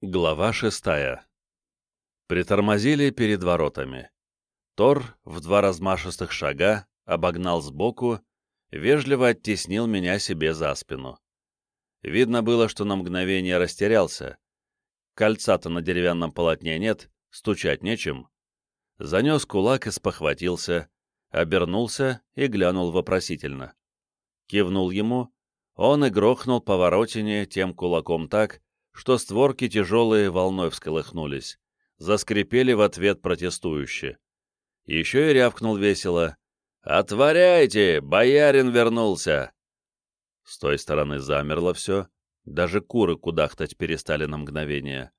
Глава шестая. Притормозили перед воротами. Тор в два размашистых шага обогнал сбоку, вежливо оттеснил меня себе за спину. Видно было, что на мгновение растерялся. Кольца-то на деревянном полотне нет, стучать нечем. Занес кулак и спохватился, обернулся и глянул вопросительно. Кивнул ему, он и грохнул по воротине тем кулаком так, что створки тяжелые волной всколыхнулись, заскрипели в ответ протестующе. Еще и рявкнул весело. «Отворяйте! Боярин вернулся!» С той стороны замерло все, даже куры кудахтать перестали на мгновение.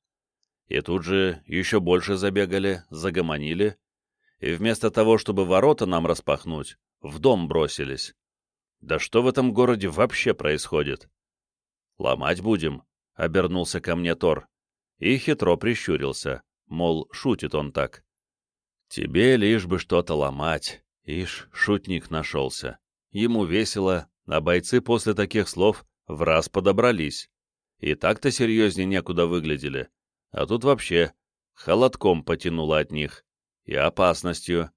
И тут же еще больше забегали, загомонили, и вместо того, чтобы ворота нам распахнуть, в дом бросились. Да что в этом городе вообще происходит? Ломать будем, обернулся ко мне Тор и хитро прищурился, мол, шутит он так. Тебе лишь бы что-то ломать. Ишь, шутник нашелся. Ему весело, а бойцы после таких слов в раз подобрались. И так-то серьезнее некуда выглядели. А тут вообще холодком потянуло от них. И опасностью.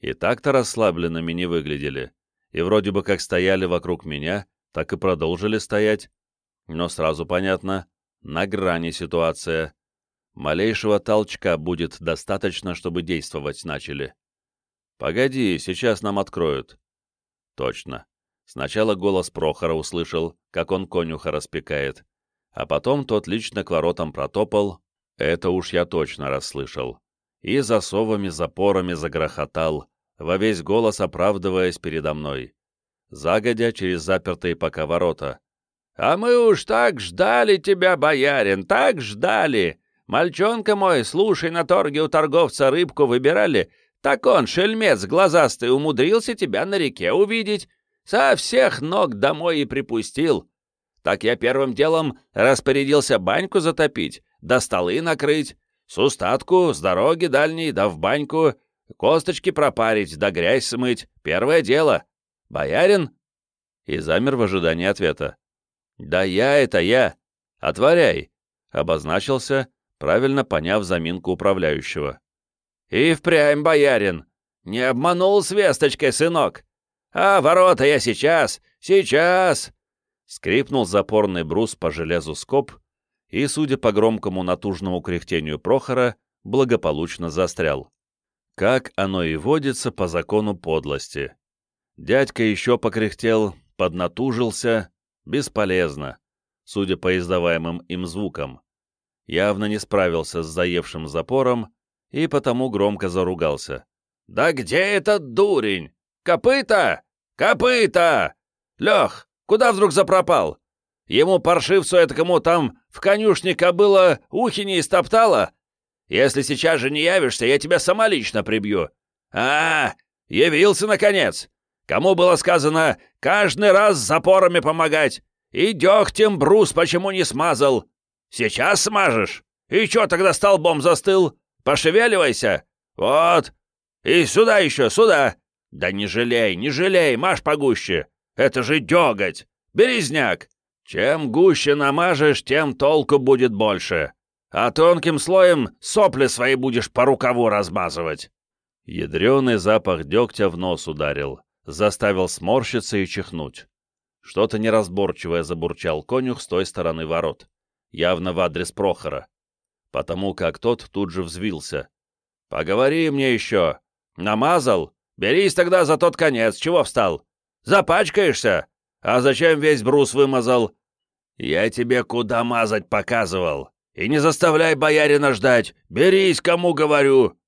И так-то расслабленными не выглядели. И вроде бы как стояли вокруг меня, так и продолжили стоять, но сразу понятно, на грани ситуация. Малейшего толчка будет достаточно, чтобы действовать начали. «Погоди, сейчас нам откроют». Точно. Сначала голос Прохора услышал, как он конюха распекает, а потом тот лично к воротам протопал, это уж я точно расслышал, и засовами-запорами загрохотал, во весь голос оправдываясь передо мной. Загодя через запертые пока ворота, «А мы уж так ждали тебя, боярин, так ждали! Мальчонка мой, слушай, на торге у торговца рыбку выбирали, так он, шельмец глазастый, умудрился тебя на реке увидеть, со всех ног домой и припустил. Так я первым делом распорядился баньку затопить, да столы накрыть, с устатку, с дороги дальней, да в баньку, косточки пропарить, да грязь смыть, первое дело. Боярин?» И замер в ожидании ответа. «Да я это я! Отворяй!» — обозначился, правильно поняв заминку управляющего. «И впрямь, боярин! Не обманул с весточкой, сынок! А ворота я сейчас! Сейчас!» Скрипнул запорный брус по железу скоб и, судя по громкому натужному кряхтению Прохора, благополучно застрял. Как оно и водится по закону подлости. Дядька еще покряхтел, поднатужился, Бесполезно, судя по издаваемым им звукам. Явно не справился с заевшим запором и потому громко заругался. «Да где этот дурень? Копыта! Копыта! Лех, куда вдруг запропал? Ему паршивцу этому там в конюшне кобыла ухи не истоптала? Если сейчас же не явишься, я тебя самолично прибью. А, явился, наконец! Кому было сказано каждый раз с запорами помогать? И дегтем брус почему не смазал? Сейчас смажешь? И чё тогда столбом застыл? Пошевеливайся! Вот! И сюда еще, сюда! Да не жалей, не жалей, маш погуще! Это же деготь! Березняк! Чем гуще намажешь, тем толку будет больше. А тонким слоем сопли свои будешь по рукаву размазывать. Ядреный запах дегтя в нос ударил заставил сморщиться и чихнуть. Что-то неразборчивое забурчал конюх с той стороны ворот, явно в адрес Прохора, потому как тот тут же взвился. «Поговори мне еще! Намазал? Берись тогда за тот конец, чего встал? Запачкаешься? А зачем весь брус вымазал? Я тебе куда мазать показывал. И не заставляй боярина ждать! Берись, кому говорю!»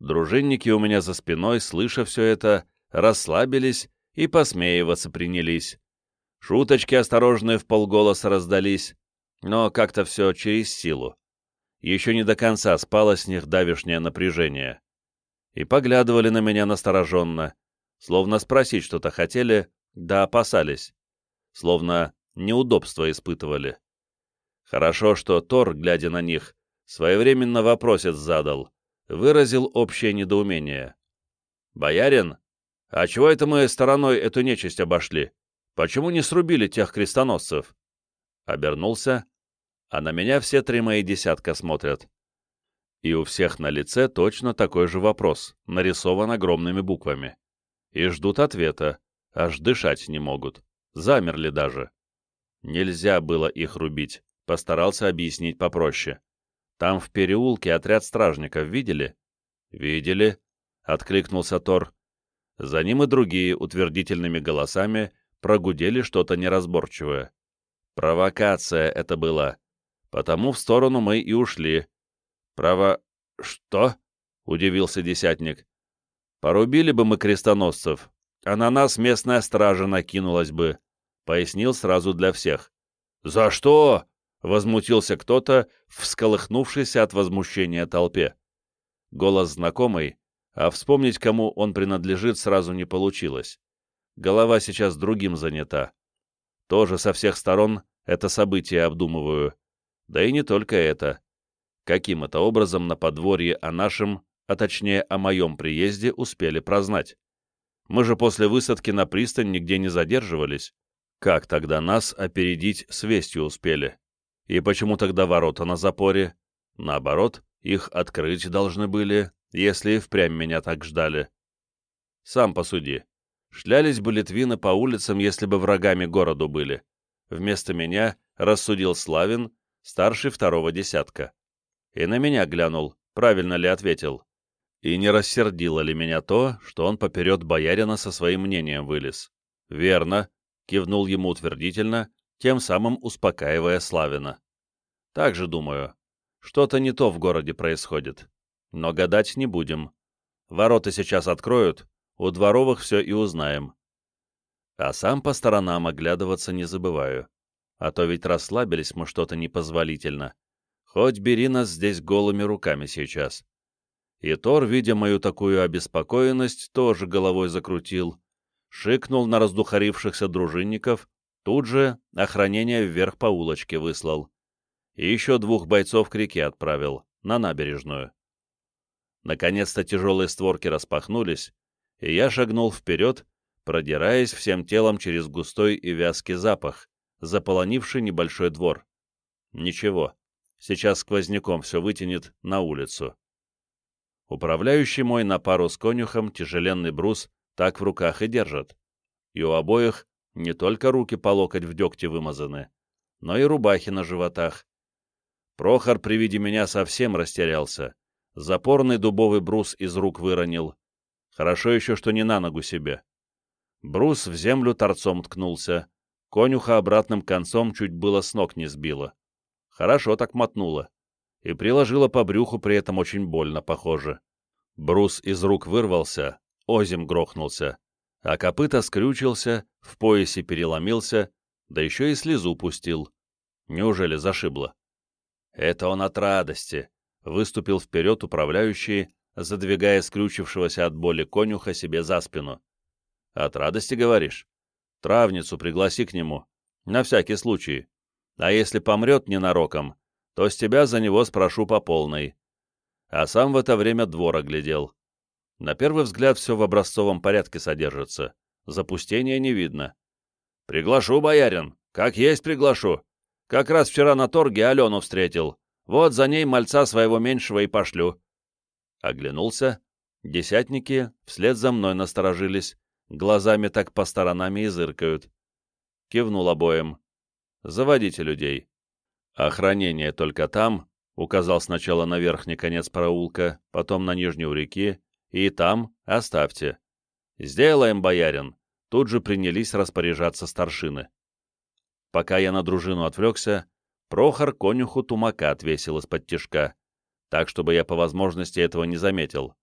Дружинники у меня за спиной, слыша все это, расслабились и посмеиваться принялись. Шуточки осторожные в полголоса раздались, но как-то все через силу. Еще не до конца спало с них давишнее напряжение. И поглядывали на меня настороженно, словно спросить что-то хотели, да опасались, словно неудобства испытывали. Хорошо, что Тор, глядя на них, своевременно вопросец задал, выразил общее недоумение. «Боярин, «А чего это мы стороной эту нечисть обошли? Почему не срубили тех крестоносцев?» Обернулся. а на меня все три мои десятка смотрят. И у всех на лице точно такой же вопрос, нарисован огромными буквами. И ждут ответа, аж дышать не могут. Замерли даже. Нельзя было их рубить, постарался объяснить попроще. Там в переулке отряд стражников видели? Видели, откликнулся Тор. За ним и другие утвердительными голосами прогудели что-то неразборчивое. Провокация это была. Потому в сторону мы и ушли. Право... Что? — удивился десятник. Порубили бы мы крестоносцев, а на нас местная стража накинулась бы, — пояснил сразу для всех. «За что?» — возмутился кто-то, всколыхнувшийся от возмущения толпе. Голос знакомый, а вспомнить, кому он принадлежит, сразу не получилось. Голова сейчас другим занята. Тоже со всех сторон это событие обдумываю. Да и не только это. Каким это образом на подворье о нашем, а точнее о моем приезде, успели прознать? Мы же после высадки на пристань нигде не задерживались. Как тогда нас опередить с вестью успели? И почему тогда ворота на запоре? Наоборот, их открыть должны были, если и впрямь меня так ждали. Сам посуди. Шлялись бы литвины по улицам, если бы врагами городу были. Вместо меня рассудил Славин, старший второго десятка. И на меня глянул, правильно ли ответил. И не рассердило ли меня то, что он поперед боярина со своим мнением вылез. «Верно», — кивнул ему утвердительно, тем самым успокаивая Славина. «Так же думаю. Что-то не то в городе происходит. Но гадать не будем. Ворота сейчас откроют, у дворовых все и узнаем. А сам по сторонам оглядываться не забываю. А то ведь расслабились мы что-то непозволительно. Хоть бери нас здесь голыми руками сейчас. И Тор, видя мою такую обеспокоенность, тоже головой закрутил. Шикнул на раздухарившихся дружинников, тут же охранение вверх по улочке выслал. И еще двух бойцов к реке отправил, на набережную. Наконец-то тяжелые створки распахнулись, и я шагнул вперед, продираясь всем телом через густой и вязкий запах, заполонивший небольшой двор. Ничего, сейчас сквозняком все вытянет на улицу. Управляющий мой на пару с конюхом тяжеленный брус так в руках и держит. И у обоих не только руки по локоть в дегте вымазаны, но и рубахи на животах. Прохор при виде меня совсем растерялся. Запорный дубовый брус из рук выронил. Хорошо еще, что не на ногу себе. Брус в землю торцом ткнулся. Конюха обратным концом чуть было с ног не сбило. Хорошо так мотнуло. И приложила по брюху при этом очень больно, похоже. Брус из рук вырвался, озим грохнулся, а копыта скрючился, в поясе переломился, да еще и слезу пустил. Неужели зашибло? Это он от радости, выступил вперед управляющий, задвигая скрючившегося от боли конюха себе за спину. «От радости, говоришь? Травницу пригласи к нему, на всякий случай. А если помрет ненароком, то с тебя за него спрошу по полной». А сам в это время двор оглядел. На первый взгляд все в образцовом порядке содержится. Запустения не видно. «Приглашу, боярин, как есть приглашу. Как раз вчера на торге Алену встретил. Вот за ней мальца своего меньшего и пошлю. Оглянулся. Десятники вслед за мной насторожились, глазами так по сторонам и зыркают. Кивнул обоим. «Заводите людей. Охранение только там», указал сначала на верхний конец проулка, потом на нижнюю реки, и там оставьте. «Сделаем, боярин!» Тут же принялись распоряжаться старшины. Пока я на дружину отвлекся, Прохор конюху тумака отвесил из-под тишка, так, чтобы я по возможности этого не заметил.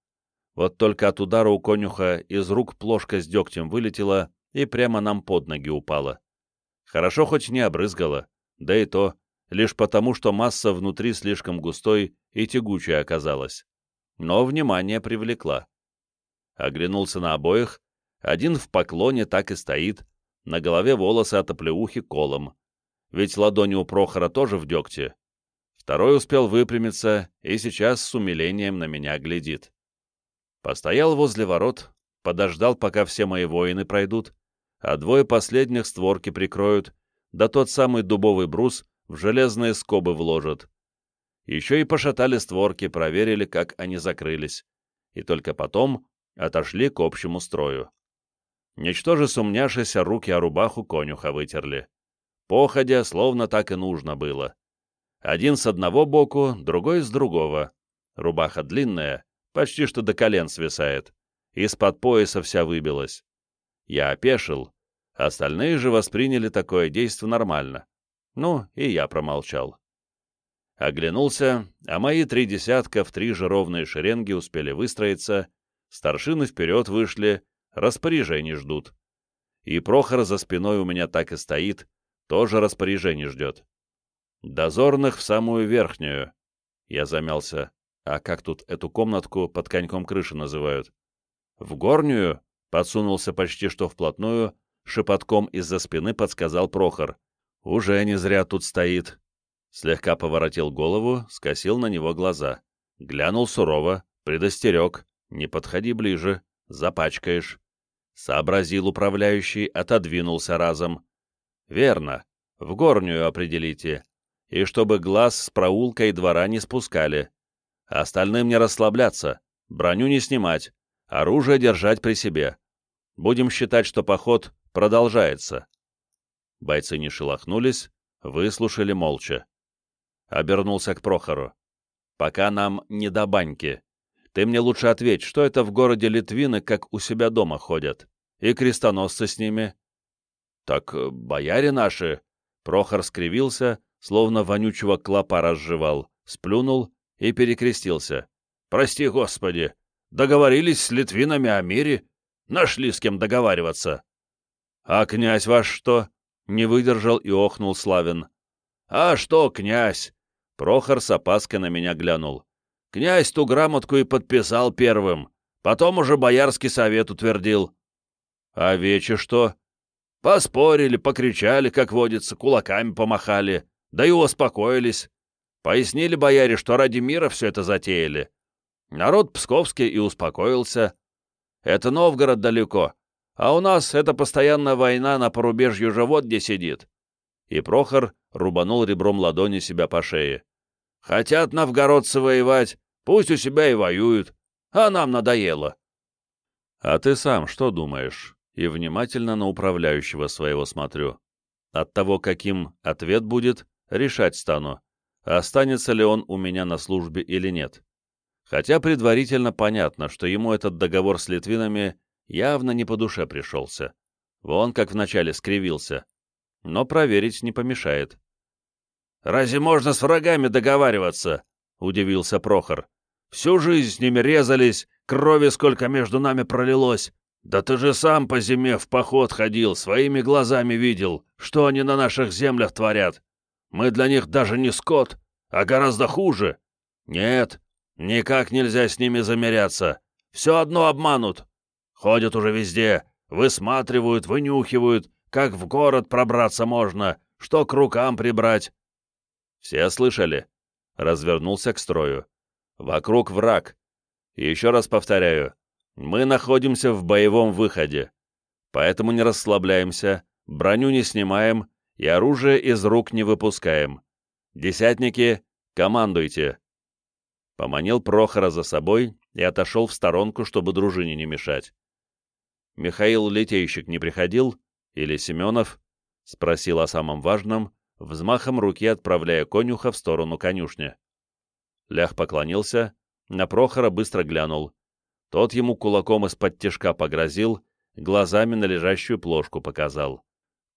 Вот только от удара у конюха из рук плошка с дегтем вылетела и прямо нам под ноги упала. Хорошо хоть не обрызгала, да и то, лишь потому, что масса внутри слишком густой и тягучая оказалась. Но внимание привлекла. Оглянулся на обоих, один в поклоне так и стоит, на голове волосы от оплеухи колом, ведь ладони у Прохора тоже в дегте. Второй успел выпрямиться и сейчас с умилением на меня глядит. Постоял возле ворот, подождал, пока все мои воины пройдут, а двое последних створки прикроют, да тот самый дубовый брус в железные скобы вложат. Еще и пошатали створки, проверили, как они закрылись, и только потом отошли к общему строю. Ничтоже сумняшися, руки о рубаху конюха вытерли. Походя, словно так и нужно было. Один с одного боку, другой с другого. Рубаха длинная, почти что до колен свисает. Из-под пояса вся выбилась. Я опешил, остальные же восприняли такое действо нормально. Ну, и я промолчал. Оглянулся, а мои три десятка в три же ровные шеренги успели выстроиться, старшины вперед вышли, распоряжений ждут. И Прохор за спиной у меня так и стоит, тоже распоряжений ждет. Дозорных в самую верхнюю. Я замялся. А как тут эту комнатку под коньком крыши называют? В горнюю? Подсунулся почти что вплотную, шепотком из-за спины подсказал Прохор. Уже не зря тут стоит. Слегка поворотил голову, скосил на него глаза. Глянул сурово, предостерег. Не подходи ближе, запачкаешь. Сообразил управляющий, отодвинулся разом. Верно, в горнюю определите. И чтобы глаз с проулка и двора не спускали. Остальным не расслабляться, броню не снимать, оружие держать при себе. Будем считать, что поход продолжается. Бойцы не шелохнулись, выслушали молча. Обернулся к Прохору. «Пока нам не до баньки. Ты мне лучше ответь, что это в городе Литвины, как у себя дома ходят? И крестоносцы с ними?» «Так э, бояре наши...» Прохор скривился, словно вонючего клопа разжевал, сплюнул и перекрестился. «Прости, Господи! Договорились с литвинами о мире? Нашли с кем договариваться!» «А князь ваш что?» — не выдержал и охнул Славин. «А что, князь?» Прохор с опаской на меня глянул. Князь ту грамотку и подписал первым. Потом уже Боярский совет утвердил. А вече что? Поспорили, покричали, как водится, кулаками помахали, да и успокоились. Пояснили бояре, что ради мира все это затеяли. Народ псковский и успокоился. Это Новгород далеко, а у нас это постоянная война на порубежью же вот где сидит. И Прохор рубанул ребром ладони себя по шее. Хотят новгородцы воевать, пусть у себя и воюют, а нам надоело. А ты сам что думаешь? И внимательно на управляющего своего смотрю. От того, каким ответ будет, решать стану, останется ли он у меня на службе или нет. Хотя предварительно понятно, что ему этот договор с литвинами явно не по душе пришелся. Вон как вначале скривился. Но проверить не помешает. Разве можно с врагами договариваться?» — удивился Прохор. «Всю жизнь с ними резались, крови сколько между нами пролилось. Да ты же сам по зиме в поход ходил, своими глазами видел, что они на наших землях творят. Мы для них даже не скот, а гораздо хуже. Нет, никак нельзя с ними замеряться. Все одно обманут. Ходят уже везде, высматривают, вынюхивают, как в город пробраться можно, что к рукам прибрать. «Все слышали?» Развернулся к строю. «Вокруг враг. еще раз повторяю, мы находимся в боевом выходе. Поэтому не расслабляемся, броню не снимаем и оружие из рук не выпускаем. Десятники, командуйте!» Поманил Прохора за собой и отошел в сторонку, чтобы дружине не мешать. «Михаил Литейщик не приходил? Или Семенов?» — спросил о самом важном, взмахом руки отправляя конюха в сторону конюшни. Лях поклонился, на Прохора быстро глянул. Тот ему кулаком из-под тяжка погрозил, глазами на лежащую плошку показал.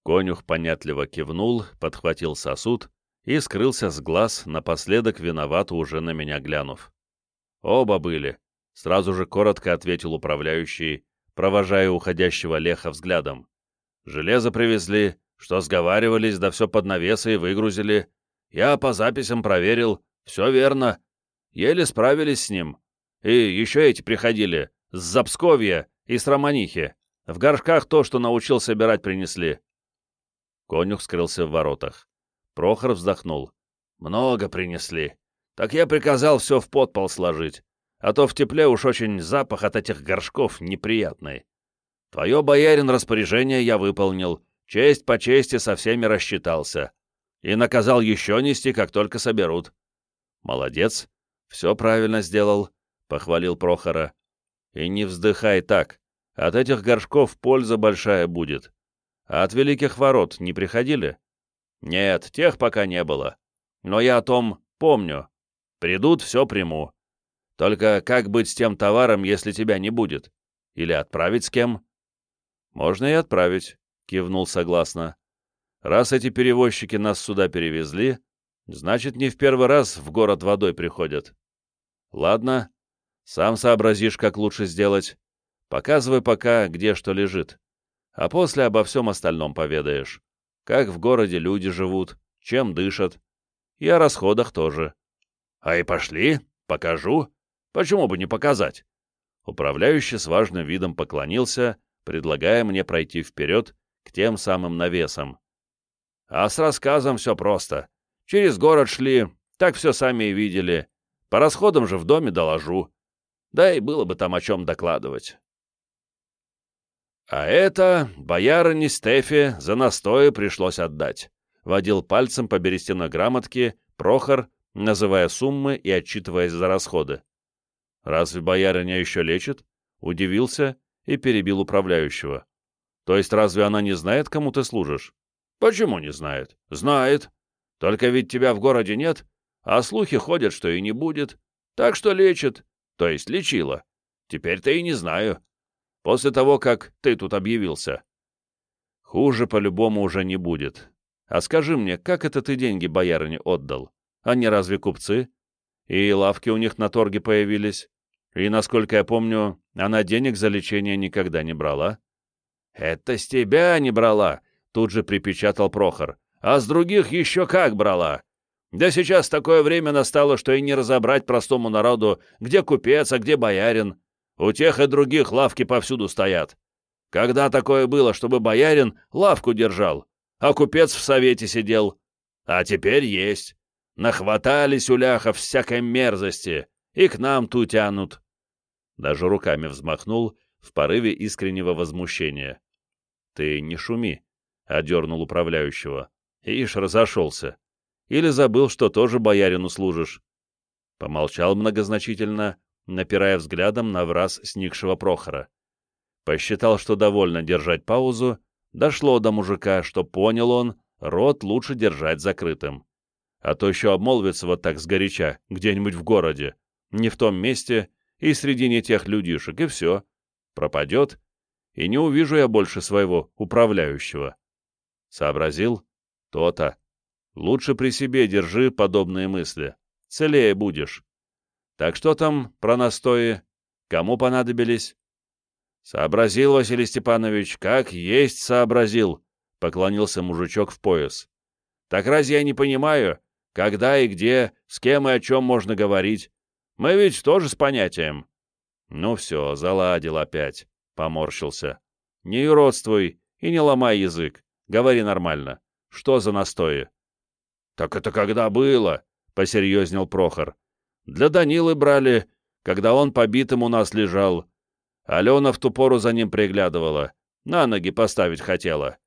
Конюх понятливо кивнул, подхватил сосуд и скрылся с глаз, напоследок виновато уже на меня глянув. «Оба были», — сразу же коротко ответил управляющий, провожая уходящего Леха взглядом. «Железо привезли, что сговаривались, да все под навесы и выгрузили. Я по записям проверил, все верно. Еле справились с ним. И еще эти приходили, с Запсковья и с Романихи. В горшках то, что научил собирать, принесли. Конюх скрылся в воротах. Прохор вздохнул. «Много принесли. Так я приказал все в подпол сложить, а то в тепле уж очень запах от этих горшков неприятный. Твое, боярин, распоряжение я выполнил, Честь по чести со всеми рассчитался. И наказал еще нести, как только соберут. Молодец, все правильно сделал, похвалил Прохора. И не вздыхай так. От этих горшков польза большая будет. А от великих ворот не приходили? Нет, тех пока не было. Но я о том помню. Придут, все приму. Только как быть с тем товаром, если тебя не будет? Или отправить с кем? Можно и отправить, кивнул согласно. Раз эти перевозчики нас сюда перевезли, значит, не в первый раз в город водой приходят. Ладно, сам сообразишь, как лучше сделать. Показывай пока, где что лежит. А после обо всем остальном поведаешь. Как в городе люди живут, чем дышат. И о расходах тоже. А и пошли, покажу. Почему бы не показать? Управляющий с важным видом поклонился, предлагая мне пройти вперед к тем самым навесам. А с рассказом все просто. Через город шли, так все сами и видели. По расходам же в доме доложу. Да и было бы там о чем докладывать. А это боярине Стефи за настои пришлось отдать. Водил пальцем по берестяной грамотке Прохор, называя суммы и отчитываясь за расходы. «Разве боярыня еще лечит?» Удивился и перебил управляющего. «То есть разве она не знает, кому ты служишь?» «Почему не знает?» «Знает. Только ведь тебя в городе нет, а слухи ходят, что и не будет. Так что лечит, то есть лечила. Теперь-то и не знаю. После того, как ты тут объявился. Хуже по-любому уже не будет. А скажи мне, как это ты деньги боярине отдал? Они разве купцы? И лавки у них на торге появились. И, насколько я помню, она денег за лечение никогда не брала. «Это с тебя не брала», — тут же припечатал Прохор. «А с других еще как брала. Да сейчас такое время настало, что и не разобрать простому народу, где купец, а где боярин. У тех и других лавки повсюду стоят. Когда такое было, чтобы боярин лавку держал, а купец в совете сидел? А теперь есть. Нахватались у ляхов всякой мерзости, и к нам ту тянут. Даже руками взмахнул в порыве искреннего возмущения. «Ты не шуми», — одернул управляющего. «Ишь, разошелся. Или забыл, что тоже боярину служишь?» Помолчал многозначительно, напирая взглядом на враз сникшего Прохора. Посчитал, что довольно держать паузу, дошло до мужика, что понял он, рот лучше держать закрытым. А то еще обмолвится вот так сгоряча, где-нибудь в городе, не в том месте и среди не тех людишек, и все. Пропадет, и не увижу я больше своего управляющего. Сообразил? То-то. Лучше при себе держи подобные мысли. Целее будешь. Так что там про настои? Кому понадобились? Сообразил, Василий Степанович, как есть сообразил, поклонился мужичок в пояс. Так разве я не понимаю, когда и где, с кем и о чем можно говорить? Мы ведь тоже с понятием. Ну все, заладил опять, поморщился. Не уродствуй и не ломай язык, говори нормально. Что за настои? Так это когда было? Посерьезнел Прохор. Для Данилы брали, когда он побитым у нас лежал. Алена в ту пору за ним приглядывала, на ноги поставить хотела.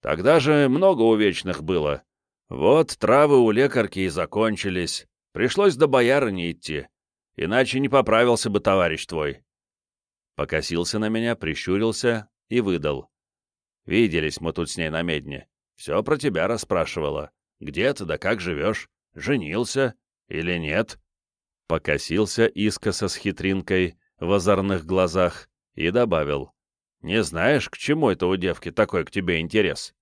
Тогда же много увечных было. Вот травы у лекарки и закончились. Пришлось до боярыни идти. Иначе не поправился бы товарищ твой. Покосился на меня, прищурился и выдал. Виделись мы тут с ней на медне. Все про тебя расспрашивала. Где ты да как живешь? Женился или нет? покосился искоса с хитринкой в озорных глазах и добавил. «Не знаешь, к чему это у девки такой к тебе интерес?»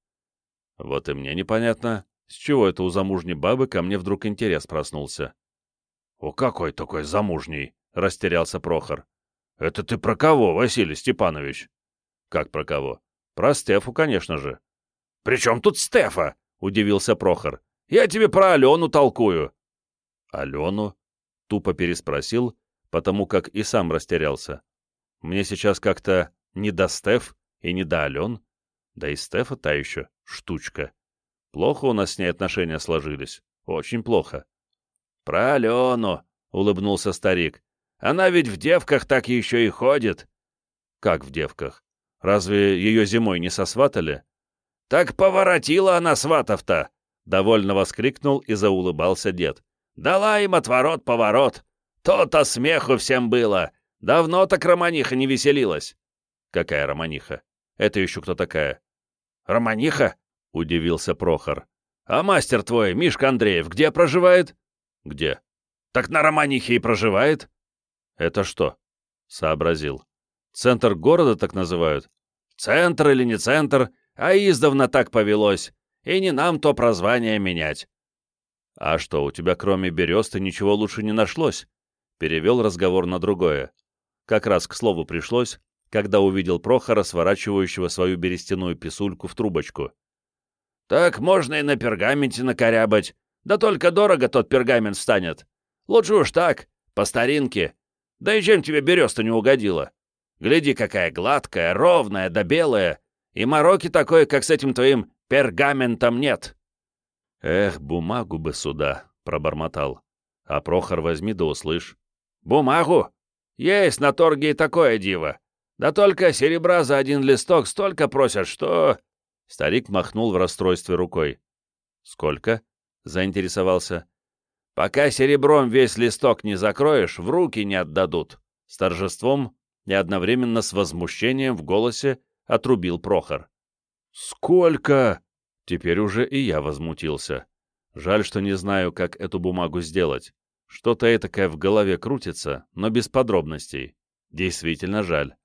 Вот и мне непонятно, с чего это у замужней бабы ко мне вдруг интерес проснулся. «У какой такой замужней?» — растерялся Прохор. «Это ты про кого, Василий Степанович?» «Как про кого?» «Про Стефу, конечно же». «При чем тут Стефа?» — удивился Прохор. «Я тебе про Алену толкую». «Алену?» Тупо переспросил, потому как и сам растерялся. Мне сейчас как-то не до Стеф и не до Ален. Да и Стефа та еще штучка. Плохо у нас с ней отношения сложились. Очень плохо. «Про Алену!» — улыбнулся старик. «Она ведь в девках так еще и ходит». «Как в девках? Разве ее зимой не сосватали?» «Так поворотила она сватов-то!» Довольно воскликнул и заулыбался дед. «Дала им отворот-поворот! То-то смеху всем было! Давно так романиха не веселилась!» «Какая романиха? Это еще кто такая?» «Романиха?» — удивился Прохор. «А мастер твой, Мишка Андреев, где проживает?» «Где?» «Так на Романихе и проживает». «Это что?» — сообразил. «Центр города так называют?» «Центр или не центр, а издавна так повелось, и не нам то прозвание менять». «А что, у тебя кроме бересты ничего лучше не нашлось?» Перевел разговор на другое. Как раз к слову пришлось, когда увидел Прохора, сворачивающего свою берестяную писульку в трубочку. «Так можно и на пергаменте накорябать, да только дорого тот пергамент станет. Лучше уж так, по старинке. Да и чем тебе береста не угодила? Гляди, какая гладкая, ровная да белая, и мороки такой, как с этим твоим пергаментом нет». «Эх, бумагу бы сюда», — пробормотал. «А Прохор возьми да услышь». «Бумагу? Есть на торге и такое диво. Да только серебра за один листок столько просят, что...» Старик махнул в расстройстве рукой. «Сколько?» — заинтересовался. «Пока серебром весь листок не закроешь, в руки не отдадут». С торжеством и одновременно с возмущением в голосе отрубил Прохор. «Сколько?» Теперь уже и я возмутился. Жаль, что не знаю, как эту бумагу сделать. Что-то этакое в голове крутится, но без подробностей. Действительно жаль.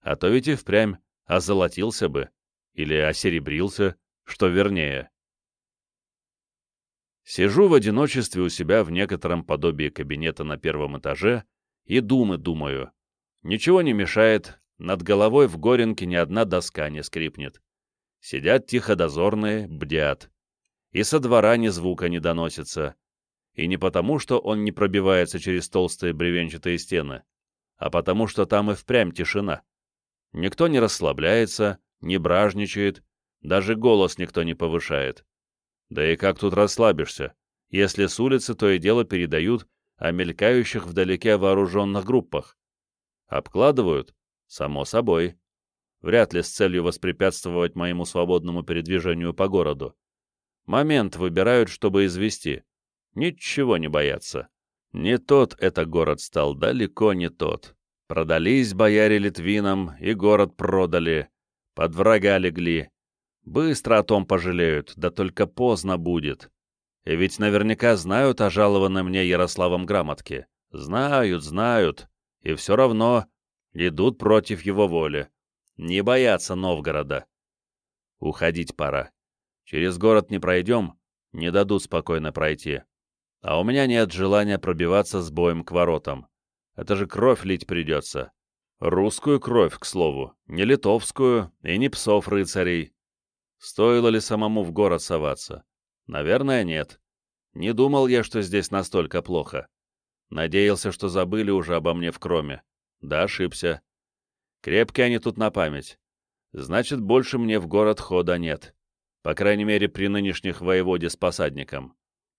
А то ведь и впрямь озолотился бы. Или осеребрился, что вернее. Сижу в одиночестве у себя в некотором подобии кабинета на первом этаже и думы думаю. Ничего не мешает, над головой в горенке ни одна доска не скрипнет. Сидят тихо дозорные, бдят. И со двора ни звука не доносится. И не потому, что он не пробивается через толстые бревенчатые стены, а потому, что там и впрямь тишина. Никто не расслабляется, не бражничает, даже голос никто не повышает. Да и как тут расслабишься, если с улицы то и дело передают о мелькающих вдалеке вооруженных группах? Обкладывают? Само собой. Вряд ли с целью воспрепятствовать моему свободному передвижению по городу. Момент выбирают, чтобы извести. Ничего не боятся. Не тот это город стал, далеко не тот. Продались бояре Литвинам, и город продали. Под врага легли. Быстро о том пожалеют, да только поздно будет. И ведь наверняка знают о жалованной мне Ярославом грамотке. Знают, знают. И все равно идут против его воли. Не боятся Новгорода. Уходить пора. Через город не пройдем, не дадут спокойно пройти. А у меня нет желания пробиваться с боем к воротам. Это же кровь лить придется. Русскую кровь, к слову, не литовскую и не псов-рыцарей, Стоило ли самому в город соваться? Наверное, нет. Не думал я, что здесь настолько плохо. Надеялся, что забыли уже обо мне в кроме. Да, ошибся. Крепкие они тут на память. Значит, больше мне в город хода нет. По крайней мере, при нынешних воеводе с посадником.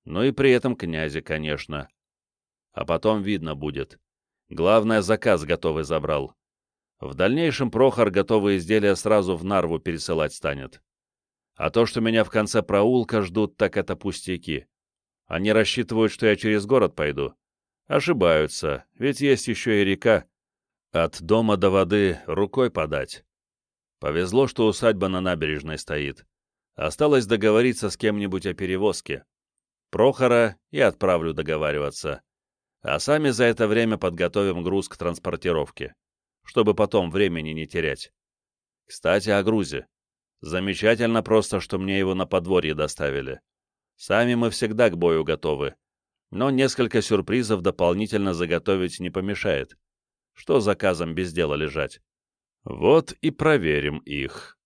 Ну и при этом князе, конечно. А потом видно будет. Главное, заказ готовый забрал. В дальнейшем Прохор готовые изделия сразу в Нарву пересылать станет. А то, что меня в конце проулка ждут, так это пустяки. Они рассчитывают, что я через город пойду. Ошибаются, ведь есть еще и река. От дома до воды рукой подать. Повезло, что усадьба на набережной стоит. Осталось договориться с кем-нибудь о перевозке. Прохора и отправлю договариваться. А сами за это время подготовим груз к транспортировке, чтобы потом времени не терять. Кстати, о грузе. Замечательно просто, что мне его на подворье доставили. Сами мы всегда к бою готовы. Но несколько сюрпризов дополнительно заготовить не помешает. Что заказом без дела лежать? Вот и проверим их.